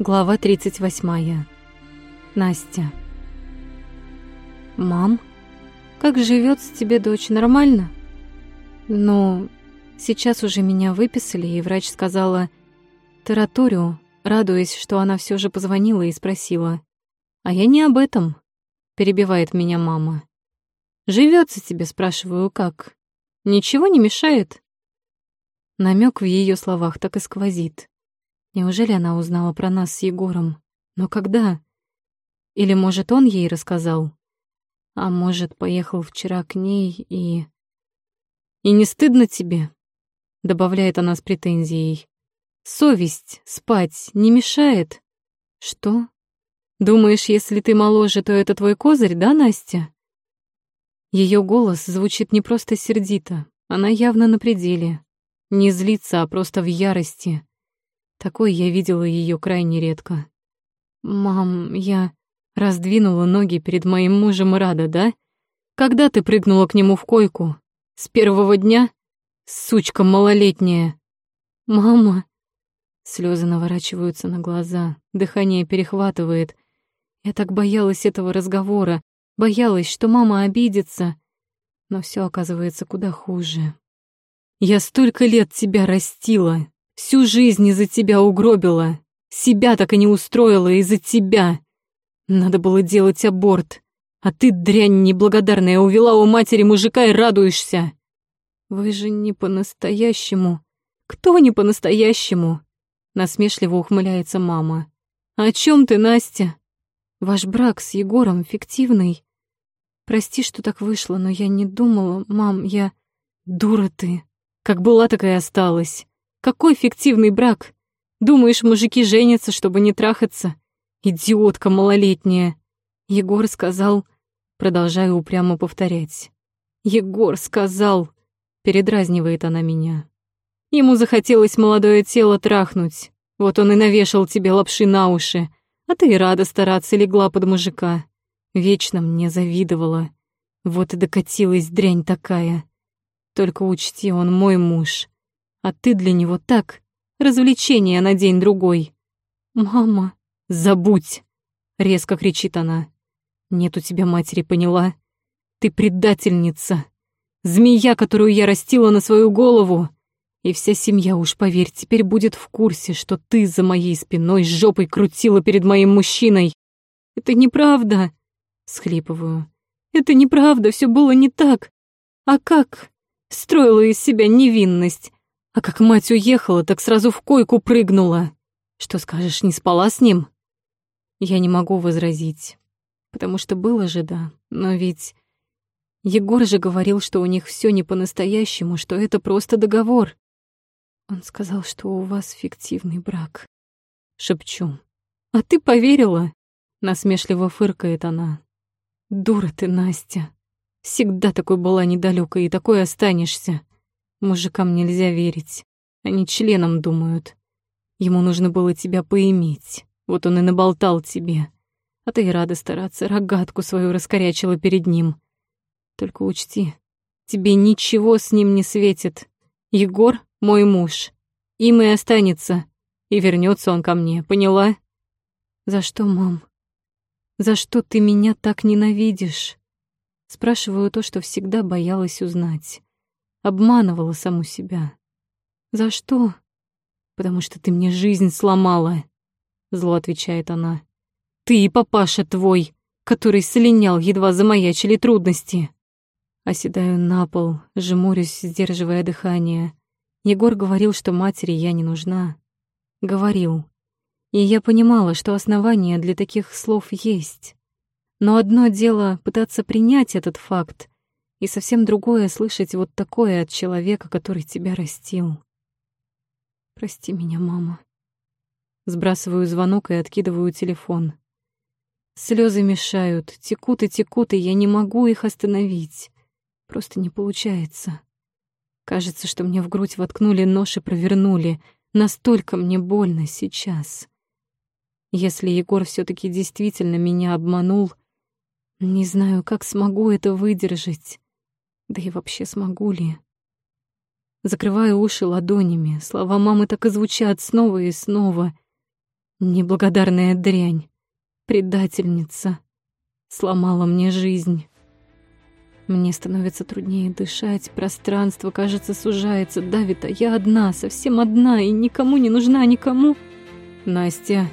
Глава 38. Настя. «Мам, как живется тебе дочь? Нормально?» «Ну, сейчас уже меня выписали, и врач сказала тараторию, радуясь, что она все же позвонила и спросила. «А я не об этом», — перебивает меня мама. «Живется тебе?» — спрашиваю, «как? Ничего не мешает?» Намек в ее словах так и сквозит. Неужели она узнала про нас с Егором? Но когда? Или, может, он ей рассказал? А может, поехал вчера к ней и... «И не стыдно тебе?» — добавляет она с претензией. «Совесть спать не мешает?» «Что? Думаешь, если ты моложе, то это твой козырь, да, Настя?» Ее голос звучит не просто сердито, она явно на пределе. Не злится, а просто в ярости. Такой я видела ее крайне редко. «Мам, я...» Раздвинула ноги перед моим мужем рада, да? Когда ты прыгнула к нему в койку? С первого дня? Сучка малолетняя. Мама... Слезы наворачиваются на глаза, дыхание перехватывает. Я так боялась этого разговора, боялась, что мама обидится. Но все оказывается куда хуже. Я столько лет тебя растила, Всю жизнь из-за тебя угробила. Себя так и не устроила из-за тебя. Надо было делать аборт. А ты, дрянь неблагодарная, увела у матери мужика и радуешься. Вы же не по-настоящему. Кто не по-настоящему? Насмешливо ухмыляется мама. О чем ты, Настя? Ваш брак с Егором фиктивный. Прости, что так вышло, но я не думала, мам, я... Дура ты. Как была, так и осталась. Какой фиктивный брак? Думаешь, мужики женятся, чтобы не трахаться? Идиотка малолетняя. Егор сказал, продолжаю упрямо повторять. Егор сказал, передразнивает она меня. Ему захотелось молодое тело трахнуть. Вот он и навешал тебе лапши на уши. А ты и рада стараться легла под мужика. Вечно мне завидовала. Вот и докатилась дрянь такая. Только учти, он мой муж. А ты для него так, развлечение на день-другой. «Мама, забудь!» — резко кричит она. «Нет у тебя матери, поняла? Ты предательница, змея, которую я растила на свою голову. И вся семья, уж поверь, теперь будет в курсе, что ты за моей спиной жопой крутила перед моим мужчиной. Это неправда!» — схлипываю. «Это неправда, все было не так. А как?» Строила из себя невинность, а как мать уехала, так сразу в койку прыгнула. Что скажешь, не спала с ним? Я не могу возразить, потому что было же, да. Но ведь Егор же говорил, что у них все не по-настоящему, что это просто договор. Он сказал, что у вас фиктивный брак. Шепчу. А ты поверила? Насмешливо фыркает она. Дура ты, Настя. Всегда такой была недалёкой и такой останешься. Мужикам нельзя верить. Они членом думают. Ему нужно было тебя поиметь. Вот он и наболтал тебе. А ты и рада стараться, рогатку свою раскорячила перед ним. Только учти, тебе ничего с ним не светит. Егор — мой муж. Им и останется. И вернется он ко мне, поняла? За что, мам? За что ты меня так ненавидишь? Спрашиваю то, что всегда боялась узнать обманывала саму себя. За что? Потому что ты мне жизнь сломала, зло отвечает она. Ты и папаша твой, который слинял, едва замаячили трудности. Оседаю на пол, жмурюсь, сдерживая дыхание. Егор говорил, что матери я не нужна. Говорил. И я понимала, что основания для таких слов есть. Но одно дело пытаться принять этот факт, и совсем другое слышать вот такое от человека, который тебя растил. Прости меня, мама. Сбрасываю звонок и откидываю телефон. Слезы мешают, текут и текут, и я не могу их остановить. Просто не получается. Кажется, что мне в грудь воткнули нож и провернули. Настолько мне больно сейчас. Если Егор все таки действительно меня обманул, не знаю, как смогу это выдержать. Да и вообще смогу ли? Закрываю уши ладонями, слова мамы так и звучат снова и снова. Неблагодарная дрянь. Предательница. Сломала мне жизнь. Мне становится труднее дышать, пространство, кажется, сужается, давит, а я одна, совсем одна, и никому не нужна, никому. Настя,